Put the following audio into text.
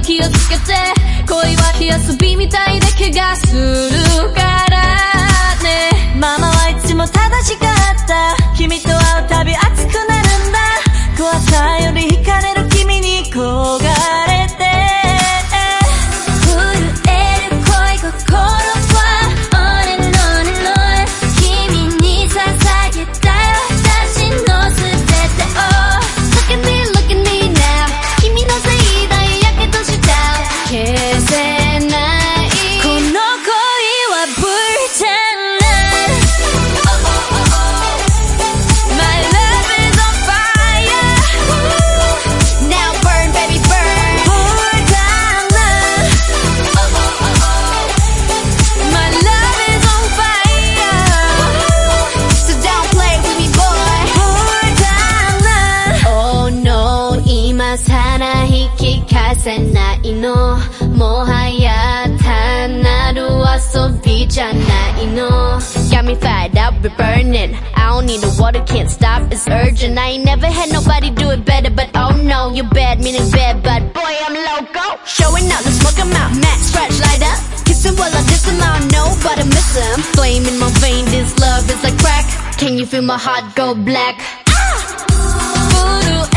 気をつけて恋は火遊びみたいで怪我するからね。ママせないのもはや単なる遊びじゃないの Got me fired up, we're burning I don't need the water, can't stop, it's urgent I ain't never had nobody do it better But oh no, you're bad, meaning bad But boy, I'm loco Showing up, let's smoke 'em out Matt, scratch, light up Kissing while I diss him, I don't know, but I miss him Flame in my vein, this love is like crack Can you feel my heart go black? 震える恋心